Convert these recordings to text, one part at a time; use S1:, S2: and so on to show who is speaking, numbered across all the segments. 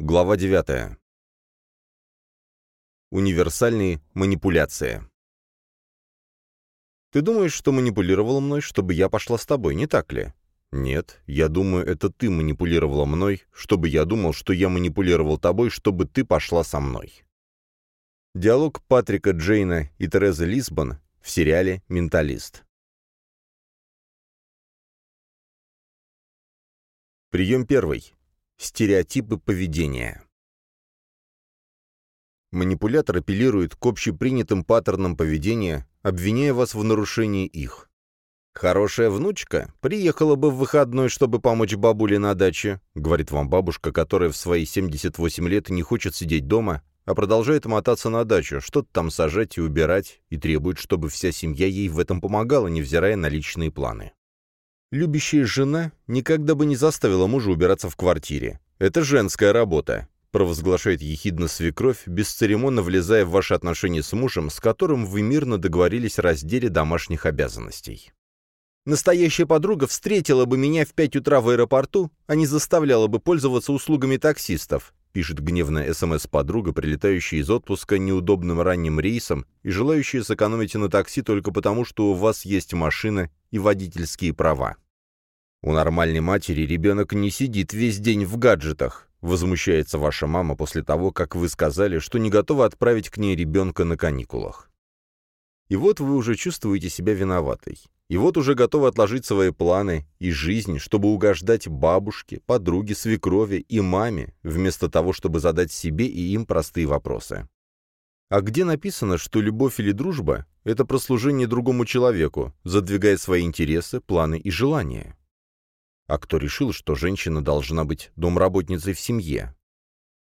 S1: Глава 9. Универсальные манипуляции. Ты думаешь, что манипулировала мной, чтобы я пошла с тобой, не так ли? Нет, я думаю, это ты манипулировала мной, чтобы я думал, что я манипулировал тобой, чтобы ты пошла со мной. Диалог Патрика Джейна и Терезы Лисбон в сериале «Менталист». Прием первый. Стереотипы поведения. Манипулятор апеллирует к общепринятым паттернам поведения, обвиняя вас в нарушении их. «Хорошая внучка приехала бы в выходной, чтобы помочь бабуле на даче», говорит вам бабушка, которая в свои 78 лет не хочет сидеть дома, а продолжает мотаться на дачу, что-то там сажать и убирать, и требует, чтобы вся семья ей в этом помогала, невзирая на личные планы. Любящая жена никогда бы не заставила мужа убираться в квартире. Это женская работа, провозглашает ехидно свекровь, бесцеремонно влезая в ваши отношения с мужем, с которым вы мирно договорились о разделе домашних обязанностей. Настоящая подруга встретила бы меня в пять утра в аэропорту, а не заставляла бы пользоваться услугами таксистов, пишет гневная СМС-подруга, прилетающая из отпуска неудобным ранним рейсом и желающая сэкономить на такси только потому, что у вас есть машина и водительские права. У нормальной матери ребенок не сидит весь день в гаджетах, возмущается ваша мама после того, как вы сказали, что не готовы отправить к ней ребенка на каникулах. И вот вы уже чувствуете себя виноватой. И вот уже готовы отложить свои планы и жизнь, чтобы угождать бабушке, подруге, свекрови и маме, вместо того, чтобы задать себе и им простые вопросы. А где написано, что любовь или дружба — это прослужение другому человеку, задвигая свои интересы, планы и желания? А кто решил, что женщина должна быть домработницей в семье?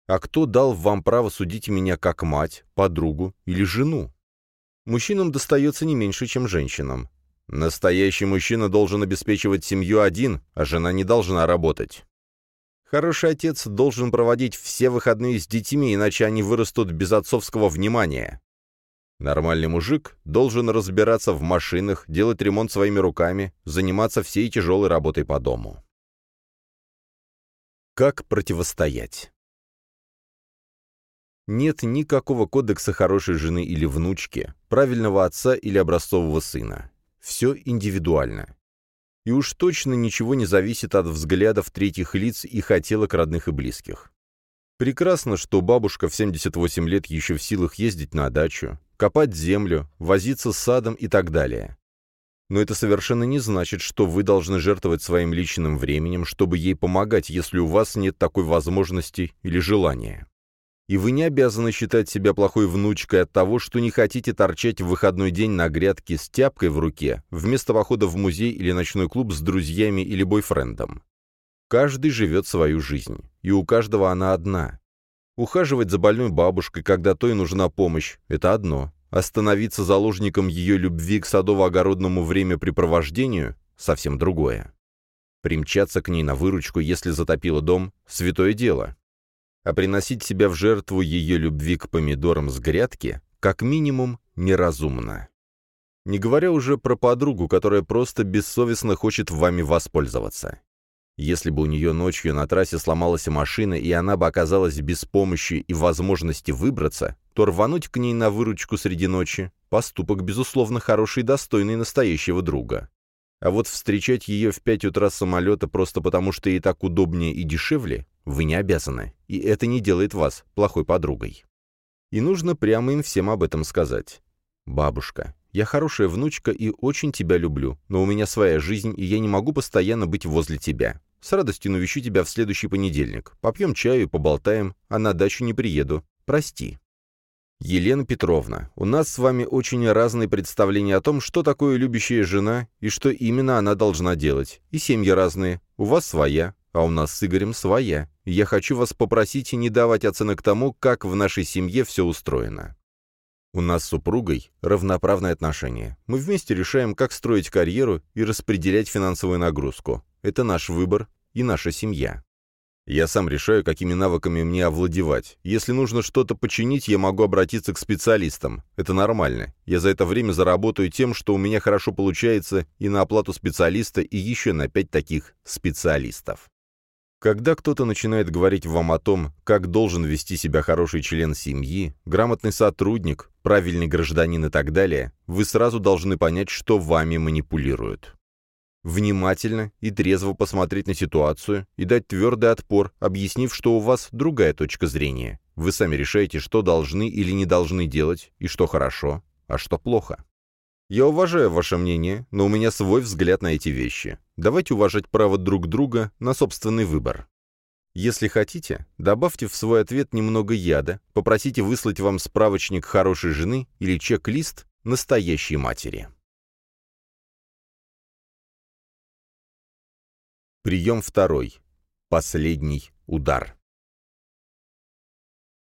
S1: А кто дал вам право судить меня как мать, подругу или жену? Мужчинам достается не меньше, чем женщинам. Настоящий мужчина должен обеспечивать семью один, а жена не должна работать. Хороший отец должен проводить все выходные с детьми, иначе они вырастут без отцовского внимания. Нормальный мужик должен разбираться в машинах, делать ремонт своими руками, заниматься всей тяжелой работой по дому. Как противостоять? Нет никакого кодекса хорошей жены или внучки, правильного отца или образцового сына. Все индивидуально. И уж точно ничего не зависит от взглядов третьих лиц и хотелок родных и близких. Прекрасно, что бабушка в 78 лет еще в силах ездить на дачу, копать землю, возиться с садом и так далее. Но это совершенно не значит, что вы должны жертвовать своим личным временем, чтобы ей помогать, если у вас нет такой возможности или желания. И вы не обязаны считать себя плохой внучкой от того, что не хотите торчать в выходной день на грядке с тяпкой в руке, вместо похода в музей или ночной клуб с друзьями или бойфрендом. Каждый живет свою жизнь, и у каждого она одна. Ухаживать за больной бабушкой, когда той нужна помощь – это одно. Остановиться заложником ее любви к садово-огородному времяпрепровождению – совсем другое. Примчаться к ней на выручку, если затопило дом – святое дело а приносить себя в жертву ее любви к помидорам с грядки как минимум неразумно. Не говоря уже про подругу, которая просто бессовестно хочет вами воспользоваться. Если бы у нее ночью на трассе сломалась машина, и она бы оказалась без помощи и возможности выбраться, то рвануть к ней на выручку среди ночи – поступок, безусловно, хороший и достойный настоящего друга. А вот встречать ее в пять утра самолета просто потому, что ей так удобнее и дешевле, вы не обязаны, и это не делает вас плохой подругой. И нужно прямо им всем об этом сказать. «Бабушка, я хорошая внучка и очень тебя люблю, но у меня своя жизнь, и я не могу постоянно быть возле тебя. С радостью навещу тебя в следующий понедельник. Попьем чаю и поболтаем, а на дачу не приеду. Прости». Елена Петровна, у нас с вами очень разные представления о том, что такое любящая жена и что именно она должна делать. И семьи разные. У вас своя, а у нас с Игорем своя. Я хочу вас попросить не давать оценок тому, как в нашей семье все устроено. У нас с супругой равноправные отношения. Мы вместе решаем, как строить карьеру и распределять финансовую нагрузку. Это наш выбор и наша семья. Я сам решаю, какими навыками мне овладевать. Если нужно что-то починить, я могу обратиться к специалистам. Это нормально. Я за это время заработаю тем, что у меня хорошо получается, и на оплату специалиста, и еще на пять таких специалистов. Когда кто-то начинает говорить вам о том, как должен вести себя хороший член семьи, грамотный сотрудник, правильный гражданин и так далее, вы сразу должны понять, что вами манипулируют. Внимательно и трезво посмотреть на ситуацию и дать твердый отпор, объяснив, что у вас другая точка зрения. Вы сами решаете, что должны или не должны делать, и что хорошо, а что плохо. Я уважаю ваше мнение, но у меня свой взгляд на эти вещи. Давайте уважать право друг друга на собственный выбор. Если хотите, добавьте в свой ответ немного яда, попросите выслать вам справочник хорошей жены или чек-лист настоящей матери. Прием второй. Последний удар.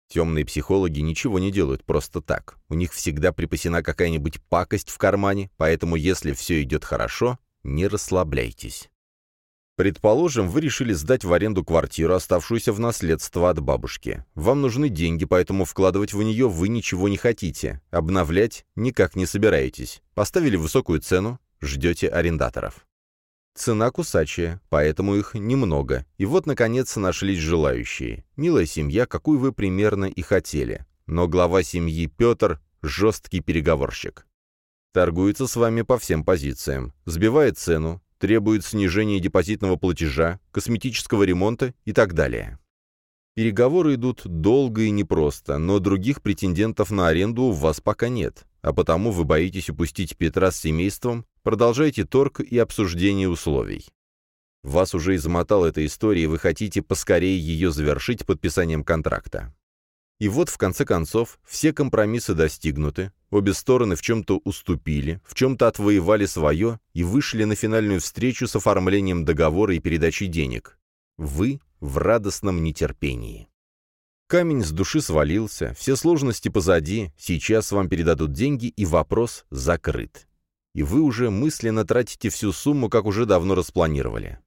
S1: Темные психологи ничего не делают просто так. У них всегда припасена какая-нибудь пакость в кармане, поэтому если все идет хорошо, не расслабляйтесь. Предположим, вы решили сдать в аренду квартиру, оставшуюся в наследство от бабушки. Вам нужны деньги, поэтому вкладывать в нее вы ничего не хотите. Обновлять никак не собираетесь. Поставили высокую цену, ждете арендаторов. Цена кусачая, поэтому их немного. И вот, наконец, нашлись желающие. Милая семья, какую вы примерно и хотели. Но глава семьи Петр – жесткий переговорщик. Торгуется с вами по всем позициям. Сбивает цену, требует снижения депозитного платежа, косметического ремонта и так далее. Переговоры идут долго и непросто, но других претендентов на аренду у вас пока нет, а потому вы боитесь упустить Петра с семейством, продолжаете торг и обсуждение условий. Вас уже измотала эта история, и вы хотите поскорее ее завершить подписанием контракта. И вот, в конце концов, все компромиссы достигнуты, обе стороны в чем-то уступили, в чем-то отвоевали свое и вышли на финальную встречу с оформлением договора и передачей денег. Вы в радостном нетерпении. Камень с души свалился, все сложности позади, сейчас вам передадут деньги, и вопрос закрыт. И вы уже мысленно тратите всю сумму, как уже давно распланировали.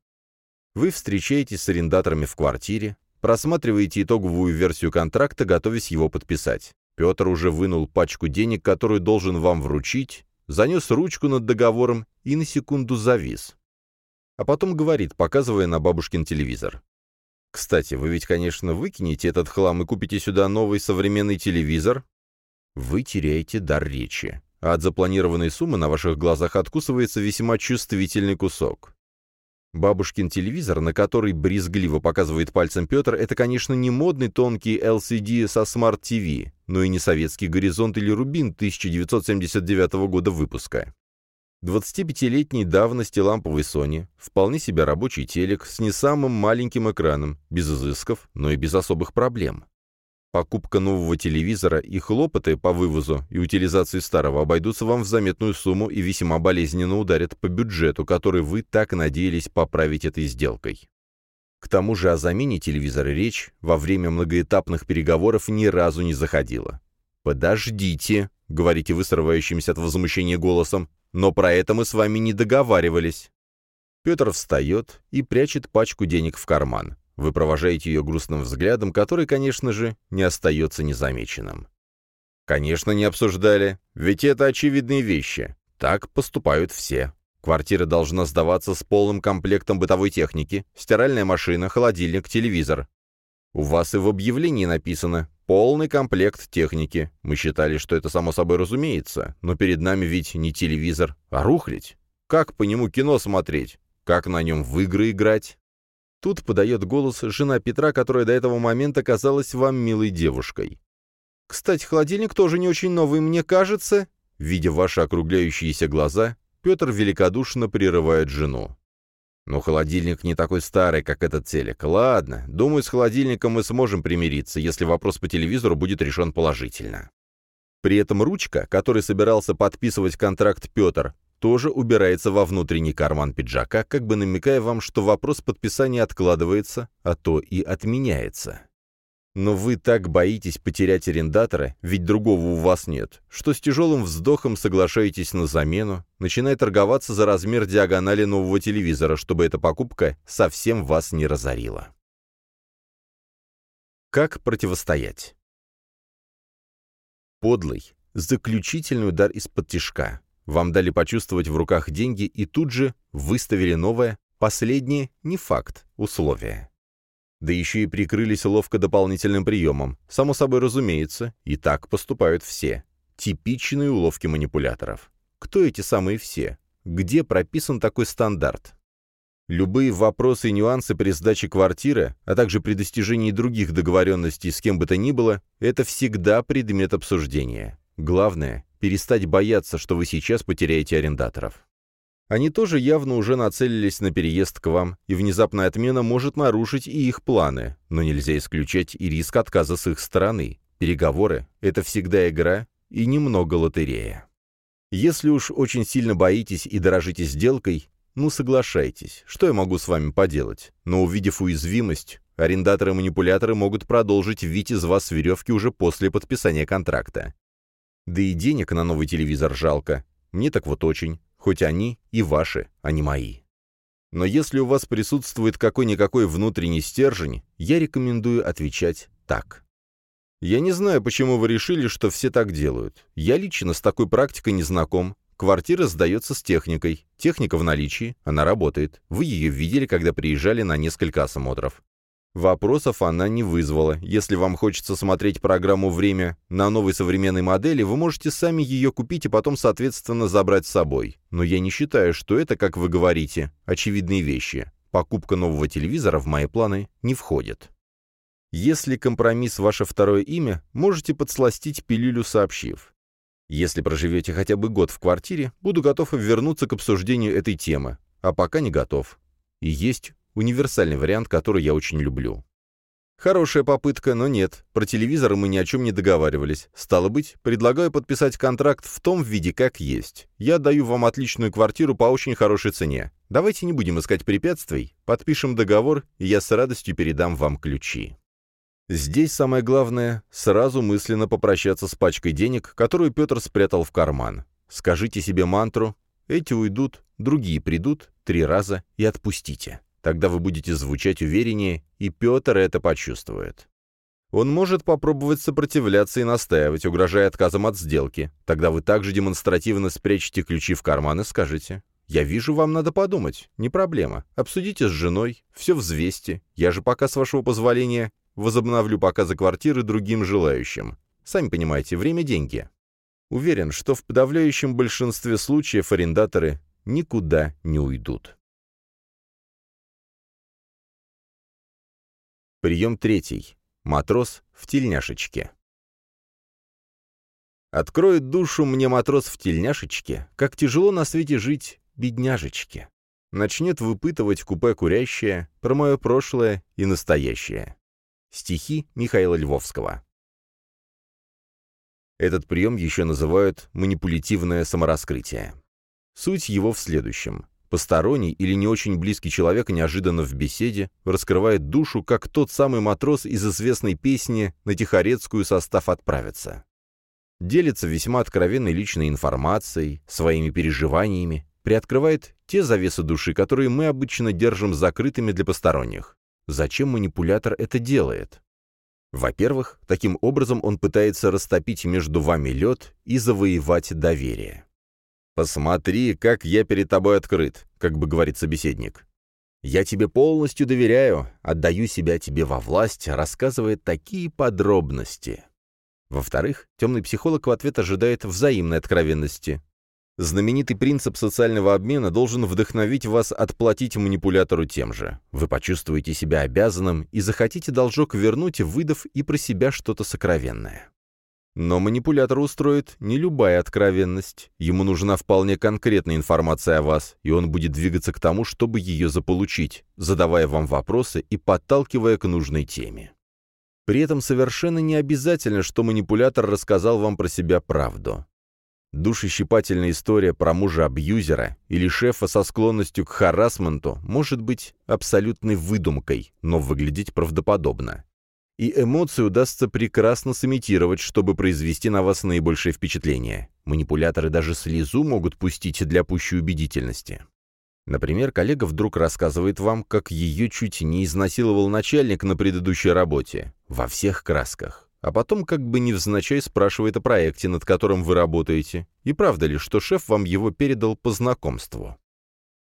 S1: Вы встречаетесь с арендаторами в квартире, просматриваете итоговую версию контракта, готовясь его подписать. Петр уже вынул пачку денег, которую должен вам вручить, занес ручку над договором и на секунду завис. А потом говорит, показывая на бабушкин телевизор. Кстати, вы ведь, конечно, выкинете этот хлам и купите сюда новый современный телевизор. Вы теряете дар речи, а от запланированной суммы на ваших глазах откусывается весьма чувствительный кусок. Бабушкин телевизор, на который брезгливо показывает пальцем Петр, это, конечно, не модный тонкий LCD со Smart TV, но и не советский «Горизонт» или «Рубин» 1979 года выпуска. 25-летней давности ламповый Sony, вполне себе рабочий телек с не самым маленьким экраном, без изысков, но и без особых проблем. Покупка нового телевизора и хлопоты по вывозу и утилизации старого обойдутся вам в заметную сумму и весьма болезненно ударят по бюджету, который вы так надеялись поправить этой сделкой. К тому же о замене телевизора речь во время многоэтапных переговоров ни разу не заходила. «Подождите», — говорите вы срывающимся от возмущения голосом, но про это мы с вами не договаривались. Петр встает и прячет пачку денег в карман. Вы провожаете ее грустным взглядом, который, конечно же, не остается незамеченным. Конечно, не обсуждали, ведь это очевидные вещи. Так поступают все. Квартира должна сдаваться с полным комплектом бытовой техники, стиральная машина, холодильник, телевизор. У вас и в объявлении написано Полный комплект техники. Мы считали, что это само собой разумеется, но перед нами ведь не телевизор, а рухлить. Как по нему кино смотреть? Как на нем в игры играть? Тут подает голос жена Петра, которая до этого момента казалась вам милой девушкой. «Кстати, холодильник тоже не очень новый, мне кажется». Видя ваши округляющиеся глаза, Петр великодушно прерывает жену. Но холодильник не такой старый, как этот телек. Ладно, думаю, с холодильником мы сможем примириться, если вопрос по телевизору будет решен положительно. При этом ручка, которой собирался подписывать контракт Петр, тоже убирается во внутренний карман пиджака, как бы намекая вам, что вопрос подписания откладывается, а то и отменяется. Но вы так боитесь потерять арендатора, ведь другого у вас нет, что с тяжелым вздохом соглашаетесь на замену, начиная торговаться за размер диагонали нового телевизора, чтобы эта покупка совсем вас не разорила. Как противостоять? Подлый, заключительный удар из-под тишка. Вам дали почувствовать в руках деньги и тут же выставили новое, последнее, не факт, условие. Да еще и прикрылись ловко дополнительным приемом. Само собой разумеется, и так поступают все. Типичные уловки манипуляторов. Кто эти самые все? Где прописан такой стандарт? Любые вопросы и нюансы при сдаче квартиры, а также при достижении других договоренностей с кем бы то ни было, это всегда предмет обсуждения. Главное – перестать бояться, что вы сейчас потеряете арендаторов. Они тоже явно уже нацелились на переезд к вам, и внезапная отмена может нарушить и их планы, но нельзя исключать и риск отказа с их стороны. Переговоры – это всегда игра и немного лотерея. Если уж очень сильно боитесь и дорожите сделкой, ну соглашайтесь, что я могу с вами поделать? Но увидев уязвимость, арендаторы-манипуляторы могут продолжить вить из вас веревки уже после подписания контракта. Да и денег на новый телевизор жалко. Мне так вот очень хоть они и ваши, а не мои. Но если у вас присутствует какой-никакой внутренний стержень, я рекомендую отвечать так. Я не знаю, почему вы решили, что все так делают. Я лично с такой практикой не знаком. Квартира сдается с техникой. Техника в наличии, она работает. Вы ее видели, когда приезжали на несколько осмотров. Вопросов она не вызвала. Если вам хочется смотреть программу «Время» на новой современной модели, вы можете сами ее купить и потом, соответственно, забрать с собой. Но я не считаю, что это, как вы говорите, очевидные вещи. Покупка нового телевизора в мои планы не входит. Если компромисс ваше второе имя, можете подсластить пилюлю, сообщив. Если проживете хотя бы год в квартире, буду готов вернуться к обсуждению этой темы, а пока не готов. И есть Универсальный вариант, который я очень люблю. Хорошая попытка, но нет. Про телевизор мы ни о чем не договаривались. Стало быть, предлагаю подписать контракт в том виде, как есть. Я даю вам отличную квартиру по очень хорошей цене. Давайте не будем искать препятствий, подпишем договор, и я с радостью передам вам ключи. Здесь самое главное — сразу мысленно попрощаться с пачкой денег, которую Петр спрятал в карман. Скажите себе мантру «Эти уйдут, другие придут, три раза и отпустите». Тогда вы будете звучать увереннее, и Петр это почувствует. Он может попробовать сопротивляться и настаивать, угрожая отказом от сделки. Тогда вы также демонстративно спрячете ключи в карман и скажете «Я вижу, вам надо подумать. Не проблема. Обсудите с женой. Все взвесьте. Я же пока, с вашего позволения, возобновлю показы квартиры другим желающим. Сами понимаете, время – деньги». Уверен, что в подавляющем большинстве случаев арендаторы никуда не уйдут. Прием третий. Матрос в тельняшечке. Откроет душу мне матрос в тельняшечке, как тяжело на свете жить, бедняжечке. Начнет выпытывать купе курящее про мое прошлое и настоящее. Стихи Михаила Львовского. Этот прием еще называют манипулятивное самораскрытие. Суть его в следующем. Посторонний или не очень близкий человек неожиданно в беседе раскрывает душу, как тот самый матрос из известной песни «На Тихорецкую состав отправится». Делится весьма откровенной личной информацией, своими переживаниями, приоткрывает те завесы души, которые мы обычно держим закрытыми для посторонних. Зачем манипулятор это делает? Во-первых, таким образом он пытается растопить между вами лед и завоевать доверие. «Посмотри, как я перед тобой открыт», — как бы говорит собеседник. «Я тебе полностью доверяю, отдаю себя тебе во власть», рассказывает такие подробности. Во-вторых, темный психолог в ответ ожидает взаимной откровенности. Знаменитый принцип социального обмена должен вдохновить вас отплатить манипулятору тем же. Вы почувствуете себя обязанным и захотите должок вернуть, выдав и про себя что-то сокровенное. Но манипулятор устроит не любая откровенность. Ему нужна вполне конкретная информация о вас, и он будет двигаться к тому, чтобы ее заполучить, задавая вам вопросы и подталкивая к нужной теме. При этом совершенно не обязательно, что манипулятор рассказал вам про себя правду. Душещипательная история про мужа-абьюзера или шефа со склонностью к харасменту может быть абсолютной выдумкой, но выглядеть правдоподобно и эмоции удастся прекрасно сымитировать, чтобы произвести на вас наибольшее впечатление. Манипуляторы даже слезу могут пустить для пущей убедительности. Например, коллега вдруг рассказывает вам, как ее чуть не изнасиловал начальник на предыдущей работе, во всех красках. А потом как бы невзначай спрашивает о проекте, над которым вы работаете, и правда ли, что шеф вам его передал по знакомству.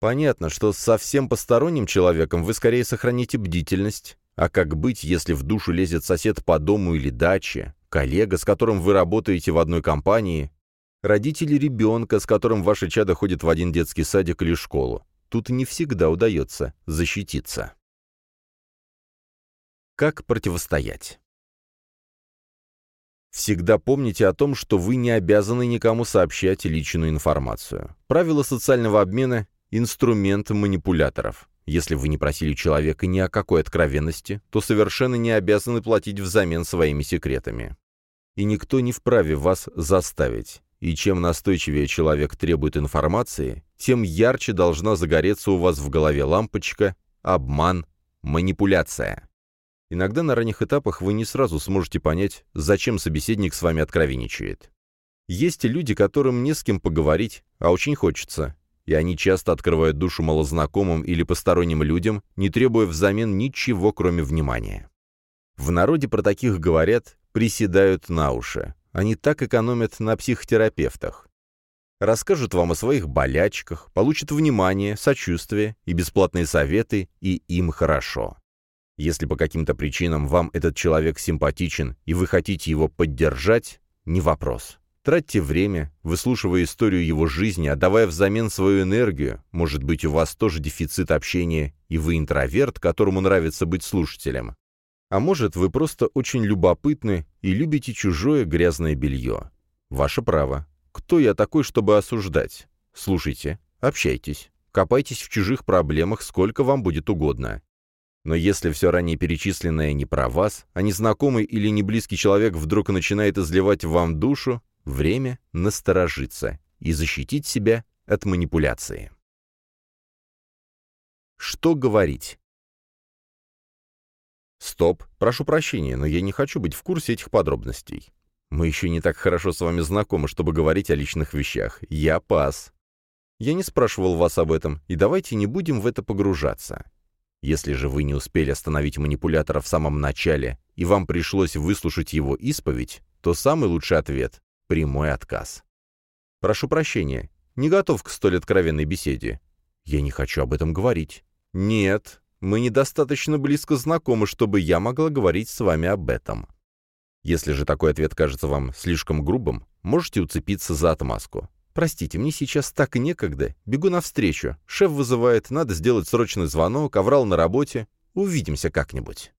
S1: Понятно, что совсем посторонним человеком вы скорее сохраните бдительность, А как быть, если в душу лезет сосед по дому или даче, коллега, с которым вы работаете в одной компании, родители ребенка, с которым ваше чадо ходит в один детский садик или школу? Тут не всегда удается защититься. Как противостоять? Всегда помните о том, что вы не обязаны никому сообщать личную информацию. Правила социального обмена – инструмент манипуляторов. Если вы не просили человека ни о какой откровенности, то совершенно не обязаны платить взамен своими секретами. И никто не вправе вас заставить. И чем настойчивее человек требует информации, тем ярче должна загореться у вас в голове лампочка «обман», «манипуляция». Иногда на ранних этапах вы не сразу сможете понять, зачем собеседник с вами откровенничает. Есть люди, которым не с кем поговорить, а очень хочется, и они часто открывают душу малознакомым или посторонним людям, не требуя взамен ничего, кроме внимания. В народе про таких говорят «приседают на уши». Они так экономят на психотерапевтах. Расскажут вам о своих болячках, получат внимание, сочувствие и бесплатные советы, и им хорошо. Если по каким-то причинам вам этот человек симпатичен и вы хотите его поддержать, не вопрос. Тратьте время, выслушивая историю его жизни, отдавая взамен свою энергию. Может быть, у вас тоже дефицит общения, и вы интроверт, которому нравится быть слушателем. А может, вы просто очень любопытны и любите чужое грязное белье. Ваше право. Кто я такой, чтобы осуждать? Слушайте, общайтесь, копайтесь в чужих проблемах, сколько вам будет угодно. Но если все ранее перечисленное не про вас, а незнакомый или неблизкий человек вдруг начинает изливать вам душу, время насторожиться и защитить себя от манипуляции. Что говорить? Стоп, прошу прощения, но я не хочу быть в курсе этих подробностей. Мы еще не так хорошо с вами знакомы, чтобы говорить о личных вещах. Я пас. Я не спрашивал вас об этом, и давайте не будем в это погружаться. Если же вы не успели остановить манипулятора в самом начале, и вам пришлось выслушать его исповедь, то самый лучший ответ — прямой отказ. Прошу прощения, не готов к столь откровенной беседе. Я не хочу об этом говорить. Нет, мы недостаточно близко знакомы, чтобы я могла говорить с вами об этом. Если же такой ответ кажется вам слишком грубым, можете уцепиться за отмазку. «Простите, мне сейчас так некогда. Бегу навстречу. Шеф вызывает, надо сделать срочный звонок, аврал на работе. Увидимся как-нибудь».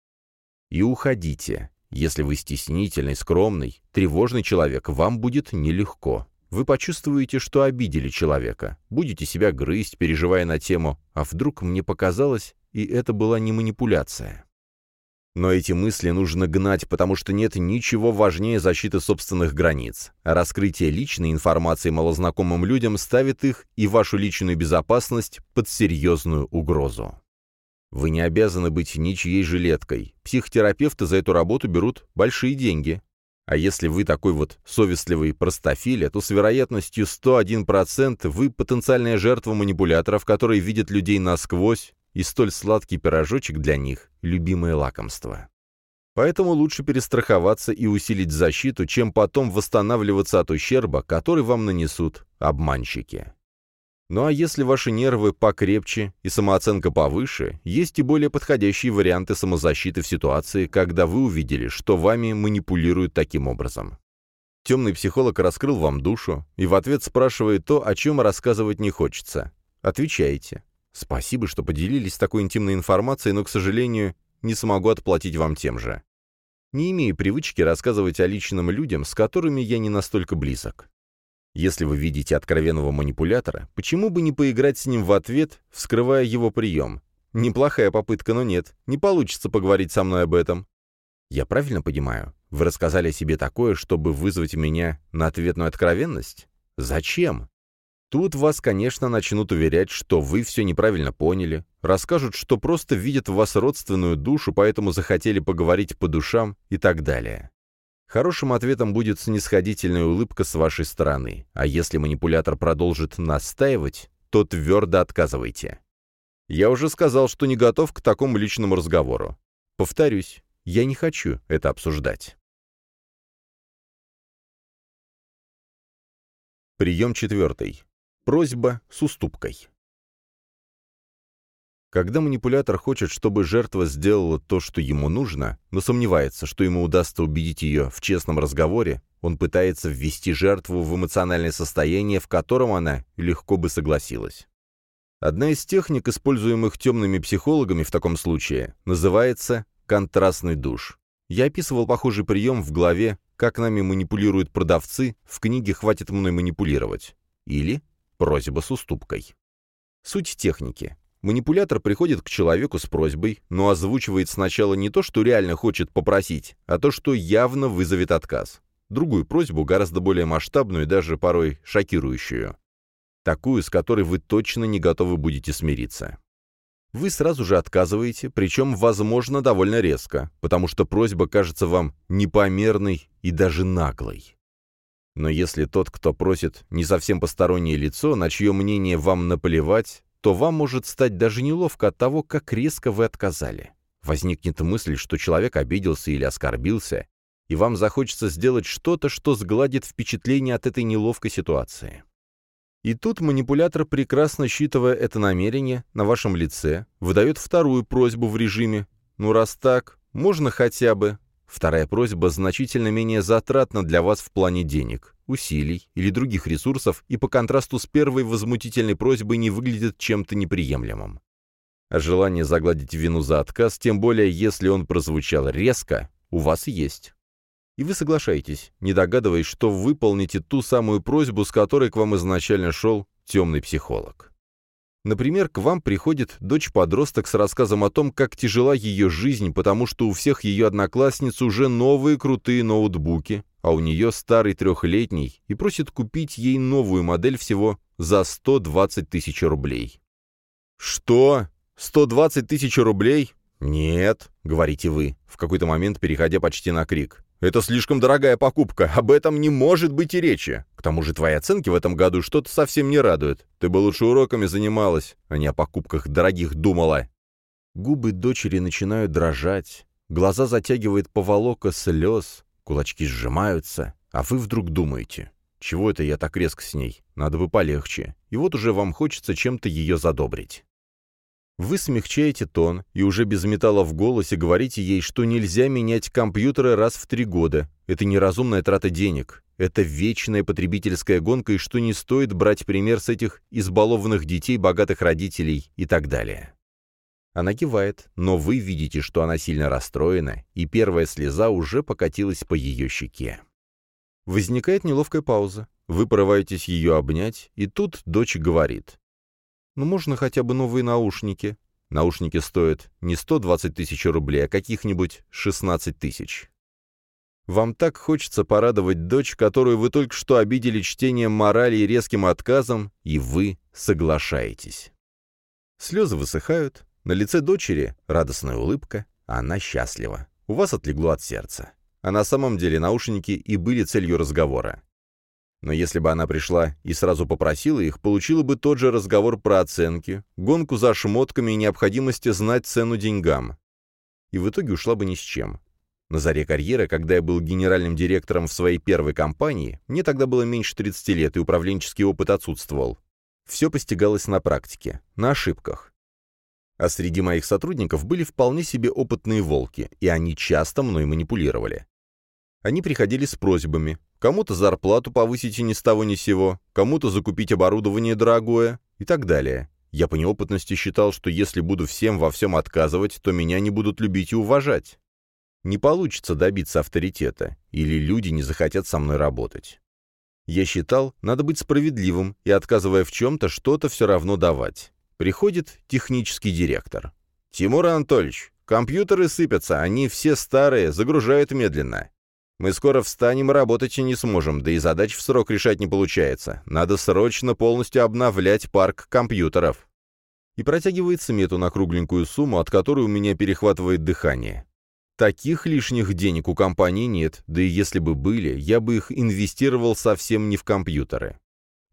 S1: И уходите. Если вы стеснительный, скромный, тревожный человек, вам будет нелегко. Вы почувствуете, что обидели человека. Будете себя грызть, переживая на тему «А вдруг мне показалось, и это была не манипуляция?» Но эти мысли нужно гнать, потому что нет ничего важнее защиты собственных границ. Раскрытие личной информации малознакомым людям ставит их и вашу личную безопасность под серьезную угрозу. Вы не обязаны быть ничьей жилеткой. Психотерапевты за эту работу берут большие деньги. А если вы такой вот совестливый простофиля, то с вероятностью 101% вы потенциальная жертва манипуляторов, которые видят людей насквозь и столь сладкий пирожочек для них – любимое лакомство. Поэтому лучше перестраховаться и усилить защиту, чем потом восстанавливаться от ущерба, который вам нанесут обманщики. Ну а если ваши нервы покрепче и самооценка повыше, есть и более подходящие варианты самозащиты в ситуации, когда вы увидели, что вами манипулируют таким образом. Темный психолог раскрыл вам душу и в ответ спрашивает то, о чем рассказывать не хочется. Отвечаете. Спасибо, что поделились такой интимной информацией, но, к сожалению, не смогу отплатить вам тем же. Не имею привычки рассказывать о личном людям, с которыми я не настолько близок. Если вы видите откровенного манипулятора, почему бы не поиграть с ним в ответ, вскрывая его прием? Неплохая попытка, но нет, не получится поговорить со мной об этом. Я правильно понимаю? Вы рассказали о себе такое, чтобы вызвать меня на ответную откровенность? Зачем? Тут вас, конечно, начнут уверять, что вы все неправильно поняли, расскажут, что просто видят в вас родственную душу, поэтому захотели поговорить по душам и так далее. Хорошим ответом будет снисходительная улыбка с вашей стороны, а если манипулятор продолжит настаивать, то твердо отказывайте. Я уже сказал, что не готов к такому личному разговору. Повторюсь, я не хочу это обсуждать. Прием четвертый. Просьба с уступкой. Когда манипулятор хочет, чтобы жертва сделала то, что ему нужно, но сомневается, что ему удастся убедить ее в честном разговоре, он пытается ввести жертву в эмоциональное состояние, в котором она легко бы согласилась. Одна из техник, используемых темными психологами в таком случае, называется контрастный душ. Я описывал похожий прием в главе «Как нами манипулируют продавцы» в книге «Хватит мной манипулировать» или «Просьба с уступкой». Суть техники. Манипулятор приходит к человеку с просьбой, но озвучивает сначала не то, что реально хочет попросить, а то, что явно вызовет отказ. Другую просьбу, гораздо более масштабную и даже порой шокирующую. Такую, с которой вы точно не готовы будете смириться. Вы сразу же отказываете, причем, возможно, довольно резко, потому что просьба кажется вам непомерной и даже наглой. Но если тот, кто просит, не совсем постороннее лицо, на чье мнение вам наплевать, то вам может стать даже неловко от того, как резко вы отказали. Возникнет мысль, что человек обиделся или оскорбился, и вам захочется сделать что-то, что сгладит впечатление от этой неловкой ситуации. И тут манипулятор, прекрасно считывая это намерение на вашем лице, выдает вторую просьбу в режиме «Ну раз так, можно хотя бы...» Вторая просьба значительно менее затратна для вас в плане денег, усилий или других ресурсов и по контрасту с первой возмутительной просьбой не выглядит чем-то неприемлемым. А желание загладить вину за отказ, тем более если он прозвучал резко, у вас есть. И вы соглашаетесь, не догадываясь, что выполните ту самую просьбу, с которой к вам изначально шел темный психолог. Например, к вам приходит дочь-подросток с рассказом о том, как тяжела ее жизнь, потому что у всех ее одноклассниц уже новые крутые ноутбуки, а у нее старый трехлетний, и просит купить ей новую модель всего за 120 тысяч рублей. «Что? 120 тысяч рублей? Нет», — говорите вы, в какой-то момент переходя почти на крик. Это слишком дорогая покупка, об этом не может быть и речи. К тому же твои оценки в этом году что-то совсем не радуют. Ты бы лучше уроками занималась, а не о покупках дорогих думала». Губы дочери начинают дрожать, глаза затягивает поволока слез, кулачки сжимаются, а вы вдруг думаете, чего это я так резко с ней, надо бы полегче, и вот уже вам хочется чем-то ее задобрить. Вы смягчаете тон и уже без металла в голосе говорите ей, что нельзя менять компьютеры раз в три года. Это неразумная трата денег. Это вечная потребительская гонка и что не стоит брать пример с этих избалованных детей богатых родителей и так далее. Она кивает, но вы видите, что она сильно расстроена, и первая слеза уже покатилась по ее щеке. Возникает неловкая пауза. Вы порываетесь ее обнять, и тут дочь говорит. Ну, можно хотя бы новые наушники. Наушники стоят не 120 тысяч рублей, а каких-нибудь 16 тысяч. Вам так хочется порадовать дочь, которую вы только что обидели чтением морали и резким отказом, и вы соглашаетесь. Слезы высыхают, на лице дочери радостная улыбка, а она счастлива. У вас отлегло от сердца. А на самом деле наушники и были целью разговора. Но если бы она пришла и сразу попросила их, получила бы тот же разговор про оценки, гонку за шмотками и необходимости знать цену деньгам. И в итоге ушла бы ни с чем. На заре карьеры, когда я был генеральным директором в своей первой компании, мне тогда было меньше 30 лет, и управленческий опыт отсутствовал. Все постигалось на практике, на ошибках. А среди моих сотрудников были вполне себе опытные волки, и они часто мной манипулировали. Они приходили с просьбами, кому-то зарплату повысить и ни с того ни сего, кому-то закупить оборудование дорогое и так далее. Я по неопытности считал, что если буду всем во всем отказывать, то меня не будут любить и уважать. Не получится добиться авторитета, или люди не захотят со мной работать. Я считал, надо быть справедливым и, отказывая в чем-то, что-то все равно давать. Приходит технический директор. «Тимур Анатольевич, компьютеры сыпятся, они все старые, загружают медленно. Мы скоро встанем и работать не сможем, да и задач в срок решать не получается. Надо срочно полностью обновлять парк компьютеров. И протягивает смету на кругленькую сумму, от которой у меня перехватывает дыхание. Таких лишних денег у компании нет, да и если бы были, я бы их инвестировал совсем не в компьютеры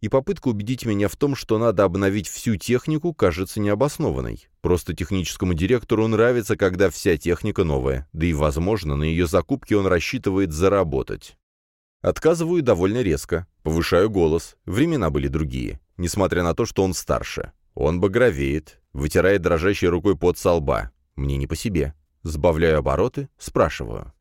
S1: и попытка убедить меня в том, что надо обновить всю технику, кажется необоснованной. Просто техническому директору нравится, когда вся техника новая, да и, возможно, на ее закупке он рассчитывает заработать. Отказываю довольно резко, повышаю голос, времена были другие, несмотря на то, что он старше. Он багровеет, Вытирает дрожащей рукой под со лба. Мне не по себе. Сбавляю обороты, спрашиваю.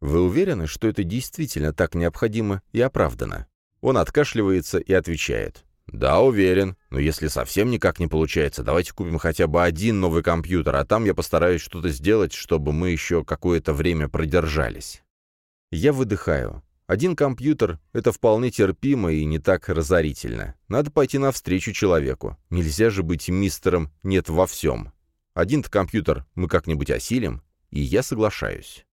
S1: «Вы уверены, что это действительно так необходимо и оправдано?» Он откашливается и отвечает. «Да, уверен. Но если совсем никак не получается, давайте купим хотя бы один новый компьютер, а там я постараюсь что-то сделать, чтобы мы еще какое-то время продержались». Я выдыхаю. Один компьютер — это вполне терпимо и не так разорительно. Надо пойти навстречу человеку. Нельзя же быть мистером «нет во всем». Один-то компьютер мы как-нибудь осилим, и я соглашаюсь.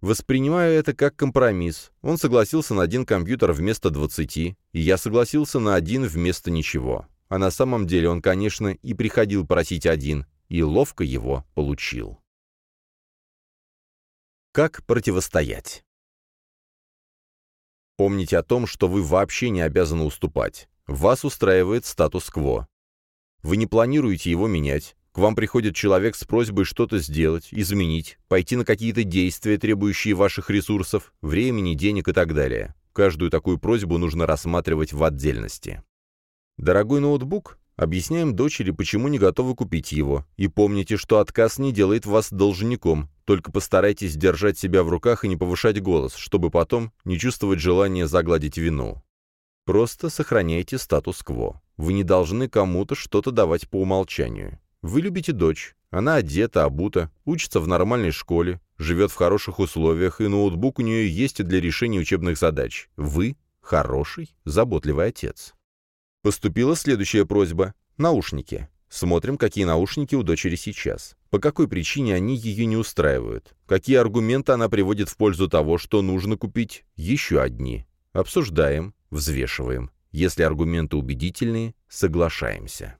S1: Воспринимаю это как компромисс. Он согласился на один компьютер вместо 20, и я согласился на один вместо ничего. А на самом деле он, конечно, и приходил просить один, и ловко его получил. Как противостоять? Помните о том, что вы вообще не обязаны уступать. Вас устраивает статус-кво. Вы не планируете его менять. К вам приходит человек с просьбой что-то сделать, изменить, пойти на какие-то действия, требующие ваших ресурсов, времени, денег и так далее. Каждую такую просьбу нужно рассматривать в отдельности. Дорогой ноутбук? Объясняем дочери, почему не готовы купить его. И помните, что отказ не делает вас должником, только постарайтесь держать себя в руках и не повышать голос, чтобы потом не чувствовать желания загладить вину. Просто сохраняйте статус-кво. Вы не должны кому-то что-то давать по умолчанию. Вы любите дочь. Она одета, обута, учится в нормальной школе, живет в хороших условиях, и ноутбук у нее есть для решения учебных задач. Вы – хороший, заботливый отец. Поступила следующая просьба. Наушники. Смотрим, какие наушники у дочери сейчас. По какой причине они ее не устраивают. Какие аргументы она приводит в пользу того, что нужно купить еще одни. Обсуждаем, взвешиваем. Если аргументы убедительные, соглашаемся.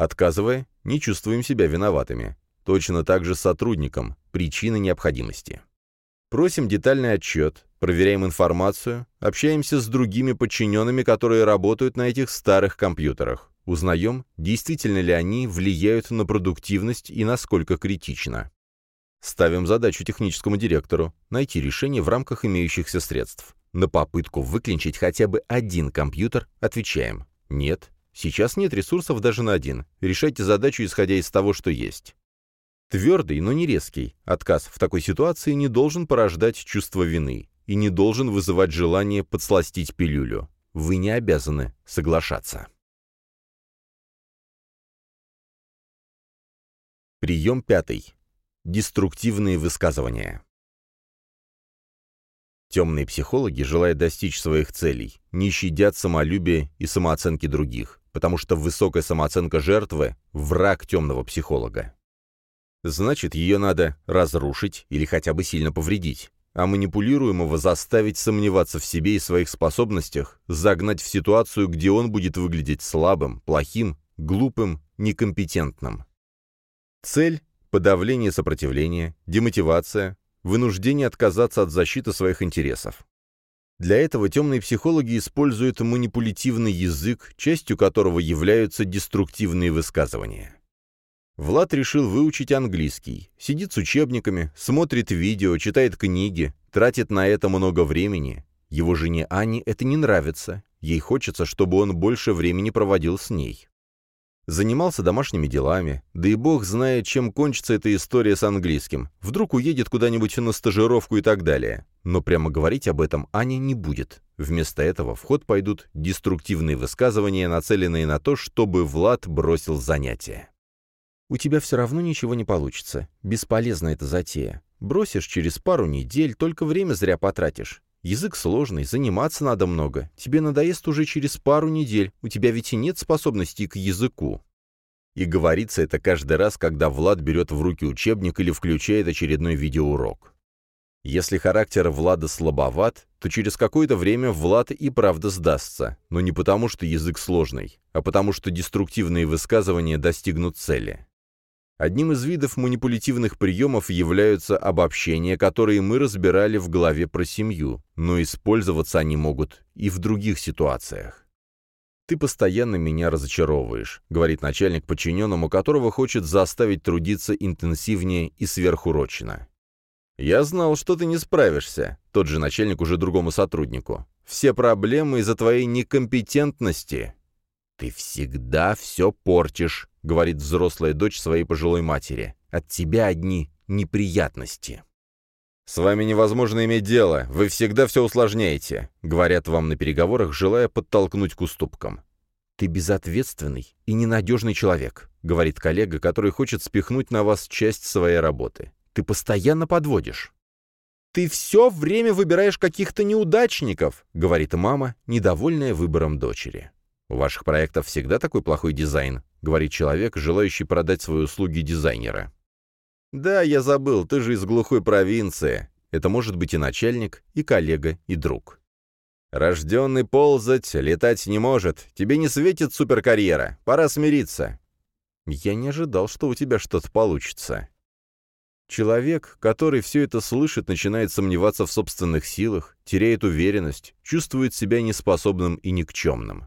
S1: Отказывая, не чувствуем себя виноватыми. Точно так же с сотрудником. Причины необходимости. Просим детальный отчет, проверяем информацию, общаемся с другими подчиненными, которые работают на этих старых компьютерах. Узнаем, действительно ли они влияют на продуктивность и насколько критично. Ставим задачу техническому директору найти решение в рамках имеющихся средств. На попытку выключить хотя бы один компьютер отвечаем «Нет, сейчас нет ресурсов даже на один. Решайте задачу, исходя из того, что есть». Твердый, но не резкий, отказ в такой ситуации не должен порождать чувство вины и не должен вызывать желание подсластить пилюлю. Вы не обязаны соглашаться. Прием пятый. Деструктивные высказывания. Темные психологи, желая достичь своих целей, не щадят самолюбия и самооценки других, потому что высокая самооценка жертвы – враг темного психолога. Значит, ее надо разрушить или хотя бы сильно повредить, а манипулируемого заставить сомневаться в себе и своих способностях, загнать в ситуацию, где он будет выглядеть слабым, плохим, глупым, некомпетентным. Цель – подавление сопротивления, демотивация, вынуждение отказаться от защиты своих интересов. Для этого темные психологи используют манипулятивный язык, частью которого являются деструктивные высказывания. Влад решил выучить английский. Сидит с учебниками, смотрит видео, читает книги, тратит на это много времени. Его жене Ане это не нравится. Ей хочется, чтобы он больше времени проводил с ней. Занимался домашними делами, да и бог знает, чем кончится эта история с английским. Вдруг уедет куда-нибудь на стажировку и так далее. Но прямо говорить об этом Аня не будет. Вместо этого в ход пойдут деструктивные высказывания, нацеленные на то, чтобы Влад бросил занятия. «У тебя все равно ничего не получится. Бесполезна эта затея. Бросишь через пару недель, только время зря потратишь. Язык сложный, заниматься надо много. Тебе надоест уже через пару недель, у тебя ведь и нет способностей к языку. И говорится это каждый раз, когда Влад берет в руки учебник или включает очередной видеоурок. Если характер Влада слабоват, то через какое-то время Влад и правда сдастся, но не потому, что язык сложный, а потому, что деструктивные высказывания достигнут цели. Одним из видов манипулятивных приемов являются обобщения, которые мы разбирали в главе про семью, но использоваться они могут и в других ситуациях. «Ты постоянно меня разочаровываешь», — говорит начальник подчиненному, которого хочет заставить трудиться интенсивнее и сверхурочно. «Я знал, что ты не справишься», — тот же начальник уже другому сотруднику. «Все проблемы из-за твоей некомпетентности». «Ты всегда все портишь», — говорит взрослая дочь своей пожилой матери. «От тебя одни неприятности». «С вами невозможно иметь дело, вы всегда все усложняете», — говорят вам на переговорах, желая подтолкнуть к уступкам. «Ты безответственный и ненадежный человек», — говорит коллега, который хочет спихнуть на вас часть своей работы. «Ты постоянно подводишь». «Ты все время выбираешь каких-то неудачников», — говорит мама, недовольная выбором дочери. «У ваших проектов всегда такой плохой дизайн», — говорит человек, желающий продать свои услуги дизайнера. «Да, я забыл, ты же из глухой провинции. Это может быть и начальник, и коллега, и друг». «Рожденный ползать, летать не может. Тебе не светит суперкарьера. Пора смириться». «Я не ожидал, что у тебя что-то получится». Человек, который все это слышит, начинает сомневаться в собственных силах, теряет уверенность, чувствует себя неспособным и никчемным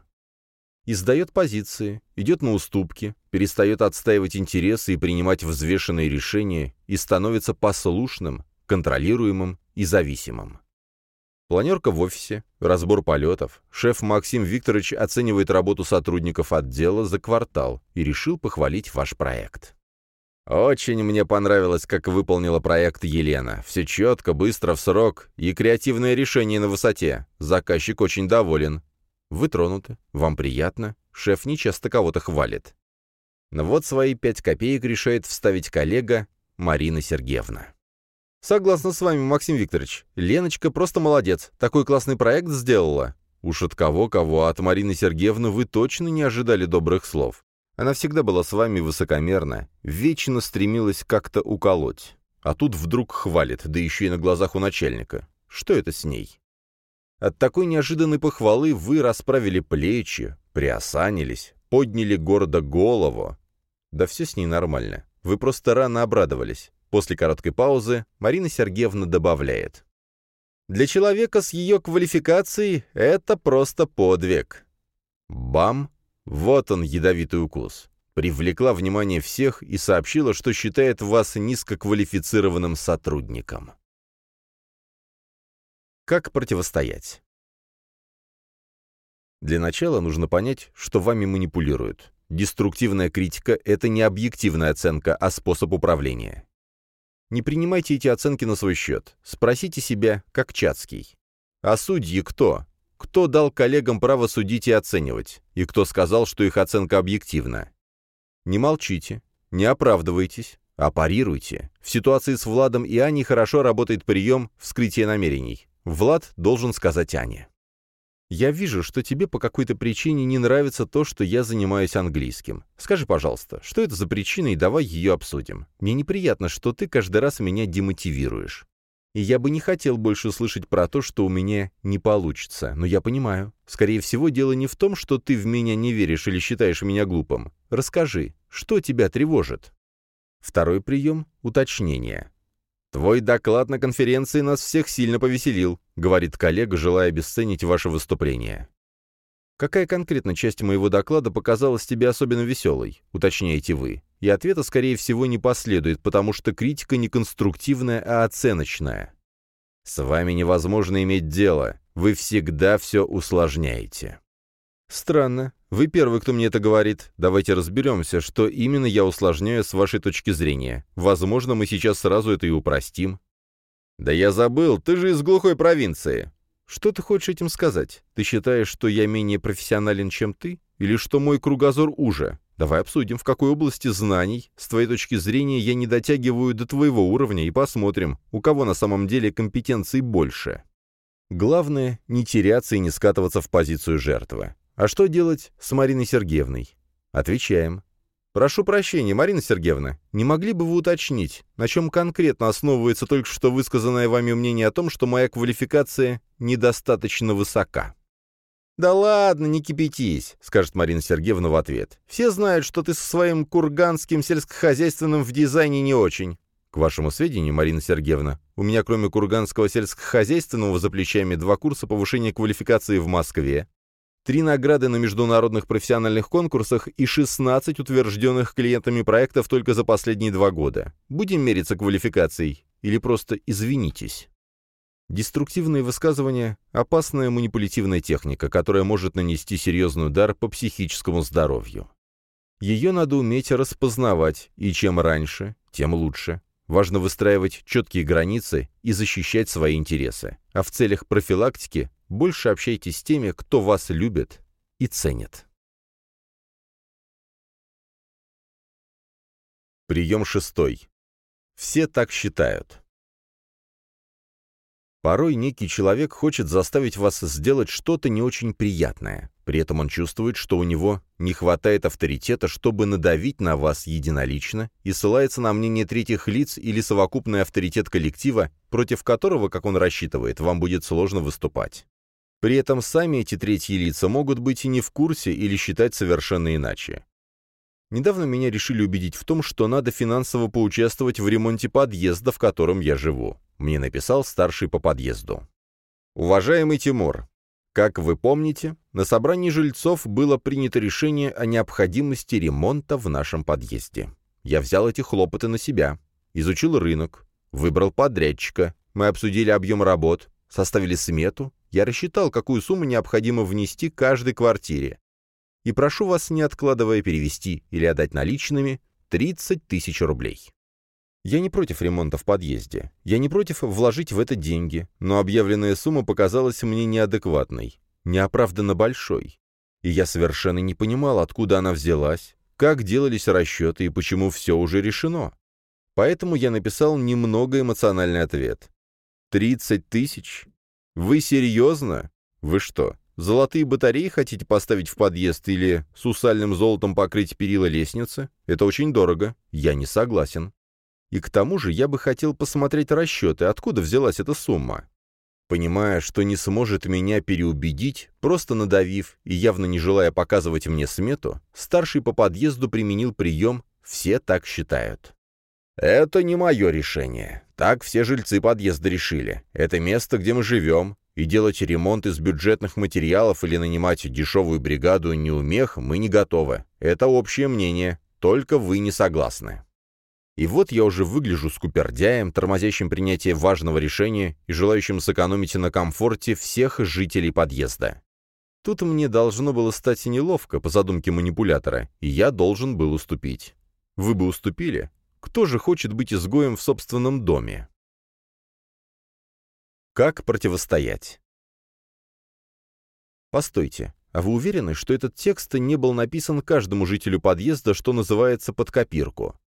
S1: издает позиции, идет на уступки, перестает отстаивать интересы и принимать взвешенные решения и становится послушным, контролируемым и зависимым. Планерка в офисе, разбор полетов. Шеф Максим Викторович оценивает работу сотрудников отдела за квартал и решил похвалить ваш проект. «Очень мне понравилось, как выполнила проект Елена. Все четко, быстро, в срок и креативное решение на высоте. Заказчик очень доволен. Вы тронуты, вам приятно, шеф не часто кого-то хвалит. Но вот свои пять копеек решает вставить коллега Марина Сергеевна. Согласна с вами, Максим Викторович. Леночка просто молодец, такой классный проект сделала. Уж от кого-кого, а от Марины Сергеевны вы точно не ожидали добрых слов. Она всегда была с вами высокомерна, вечно стремилась как-то уколоть. А тут вдруг хвалит, да еще и на глазах у начальника. Что это с ней? От такой неожиданной похвалы вы расправили плечи, приосанились, подняли гордо голову. Да все с ней нормально. Вы просто рано обрадовались. После короткой паузы Марина Сергеевна добавляет. Для человека с ее квалификацией это просто подвиг. Бам! Вот он, ядовитый укус. Привлекла внимание всех и сообщила, что считает вас низкоквалифицированным сотрудником. Как противостоять? Для начала нужно понять, что вами манипулируют. Деструктивная критика — это не объективная оценка, а способ управления. Не принимайте эти оценки на свой счет. Спросите себя, как Чацкий. А судьи кто? Кто дал коллегам право судить и оценивать? И кто сказал, что их оценка объективна? Не молчите, не оправдывайтесь, а парируйте. В ситуации с Владом и Аней хорошо работает прием вскрытия намерений. Влад должен сказать Ане. «Я вижу, что тебе по какой-то причине не нравится то, что я занимаюсь английским. Скажи, пожалуйста, что это за причина, и давай ее обсудим. Мне неприятно, что ты каждый раз меня демотивируешь. И я бы не хотел больше слышать про то, что у меня не получится, но я понимаю. Скорее всего, дело не в том, что ты в меня не веришь или считаешь меня глупым. Расскажи, что тебя тревожит?» Второй прием — уточнение. «Твой доклад на конференции нас всех сильно повеселил», — говорит коллега, желая обесценить ваше выступление. «Какая конкретно часть моего доклада показалась тебе особенно веселой?» — уточняете вы. И ответа, скорее всего, не последует, потому что критика не конструктивная, а оценочная. С вами невозможно иметь дело. Вы всегда все усложняете. Странно. Вы первый, кто мне это говорит. Давайте разберемся, что именно я усложняю с вашей точки зрения. Возможно, мы сейчас сразу это и упростим. Да я забыл, ты же из глухой провинции. Что ты хочешь этим сказать? Ты считаешь, что я менее профессионален, чем ты? Или что мой кругозор уже? Давай обсудим, в какой области знаний, с твоей точки зрения, я не дотягиваю до твоего уровня, и посмотрим, у кого на самом деле компетенций больше. Главное, не теряться и не скатываться в позицию жертвы. А что делать с Мариной Сергеевной? Отвечаем. Прошу прощения, Марина Сергеевна, не могли бы вы уточнить, на чем конкретно основывается только что высказанное вами мнение о том, что моя квалификация недостаточно высока? «Да ладно, не кипятись», — скажет Марина Сергеевна в ответ. «Все знают, что ты со своим курганским сельскохозяйственным в дизайне не очень. К вашему сведению, Марина Сергеевна, у меня кроме курганского сельскохозяйственного за плечами два курса повышения квалификации в Москве, три награды на международных профессиональных конкурсах и 16 утвержденных клиентами проектов только за последние два года. Будем мериться квалификацией или просто извинитесь? Деструктивные высказывания – опасная манипулятивная техника, которая может нанести серьезный удар по психическому здоровью. Ее надо уметь распознавать, и чем раньше, тем лучше. Важно выстраивать четкие границы и защищать свои интересы. А в целях профилактики больше общайтесь с теми, кто вас любит и ценит. Прием шестой. Все так считают. Порой некий человек хочет заставить вас сделать что-то не очень приятное. При этом он чувствует, что у него не хватает авторитета, чтобы надавить на вас единолично, и ссылается на мнение третьих лиц или совокупный авторитет коллектива, против которого, как он рассчитывает, вам будет сложно выступать. При этом сами эти третьи лица могут быть и не в курсе или считать совершенно иначе. Недавно меня решили убедить в том, что надо финансово поучаствовать в ремонте подъезда, в котором я живу. Мне написал старший по подъезду. «Уважаемый Тимур, как вы помните, на собрании жильцов было принято решение о необходимости ремонта в нашем подъезде. Я взял эти хлопоты на себя, изучил рынок, выбрал подрядчика, мы обсудили объем работ, составили смету, я рассчитал, какую сумму необходимо внести каждой квартире. И прошу вас, не откладывая, перевести или отдать наличными 30 тысяч рублей. Я не против ремонта в подъезде. Я не против вложить в это деньги, но объявленная сумма показалась мне неадекватной, неоправданно большой. И я совершенно не понимал, откуда она взялась, как делались расчеты и почему все уже решено. Поэтому я написал немного эмоциональный ответ. «Тридцать тысяч? Вы серьезно? Вы что, золотые батареи хотите поставить в подъезд или сусальным золотом покрыть перила лестницы? Это очень дорого. Я не согласен. И к тому же я бы хотел посмотреть расчеты, откуда взялась эта сумма. Понимая, что не сможет меня переубедить, просто надавив и явно не желая показывать мне смету, старший по подъезду применил прием «все так считают». «Это не мое решение. Так все жильцы подъезда решили. Это место, где мы живем, и делать ремонт из бюджетных материалов или нанимать дешевую бригаду неумех мы не готовы. Это общее мнение, только вы не согласны». И вот я уже выгляжу скупердяем, тормозящим принятие важного решения и желающим сэкономить на комфорте всех жителей подъезда. Тут мне должно было стать неловко по задумке манипулятора, и я должен был уступить. Вы бы уступили? Кто же хочет быть изгоем в собственном доме? Как противостоять? Постойте, а вы уверены, что этот текст не был написан каждому жителю подъезда, что называется, под копирку?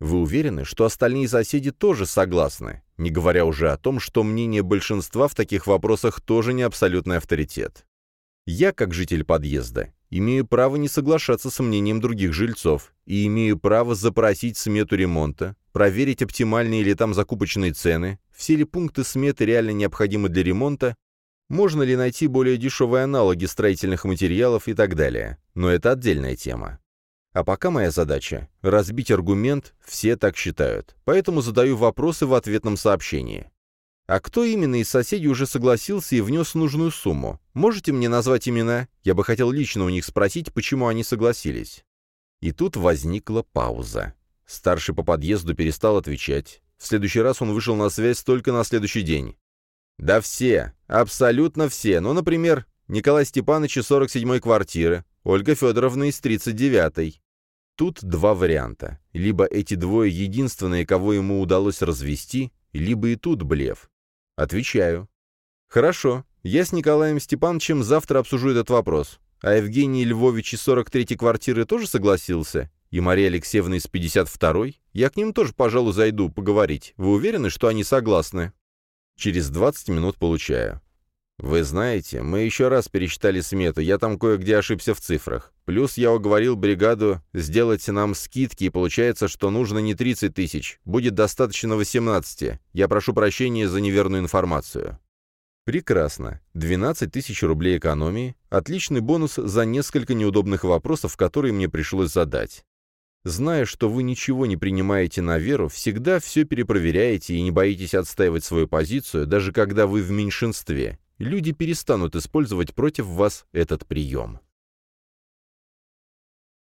S1: Вы уверены, что остальные соседи тоже согласны, не говоря уже о том, что мнение большинства в таких вопросах тоже не абсолютный авторитет? Я, как житель подъезда, имею право не соглашаться с мнением других жильцов и имею право запросить смету ремонта, проверить оптимальные ли там закупочные цены, все ли пункты сметы реально необходимы для ремонта, можно ли найти более дешевые аналоги строительных материалов и так далее. Но это отдельная тема. А пока моя задача — разбить аргумент «все так считают», поэтому задаю вопросы в ответном сообщении. А кто именно из соседей уже согласился и внес нужную сумму? Можете мне назвать имена? Я бы хотел лично у них спросить, почему они согласились. И тут возникла пауза. Старший по подъезду перестал отвечать. В следующий раз он вышел на связь только на следующий день. Да все, абсолютно все. Ну, например, Николай Степанович из 47-й квартиры, Ольга Федоровна из 39-й. Тут два варианта. Либо эти двое единственные, кого ему удалось развести, либо и тут блеф. Отвечаю. Хорошо, я с Николаем Степановичем завтра обсужу этот вопрос. А Евгений Львович из 43-й квартиры тоже согласился? И Мария Алексеевна из 52-й? Я к ним тоже, пожалуй, зайду поговорить. Вы уверены, что они согласны? Через 20 минут получаю. «Вы знаете, мы еще раз пересчитали смету, я там кое-где ошибся в цифрах. Плюс я уговорил бригаду сделать нам скидки, и получается, что нужно не 30 тысяч, будет достаточно 18. Я прошу прощения за неверную информацию». Прекрасно. 12 тысяч рублей экономии – отличный бонус за несколько неудобных вопросов, которые мне пришлось задать. Зная, что вы ничего не принимаете на веру, всегда все перепроверяете и не боитесь отстаивать свою позицию, даже когда вы в меньшинстве, люди перестанут использовать против вас этот прием.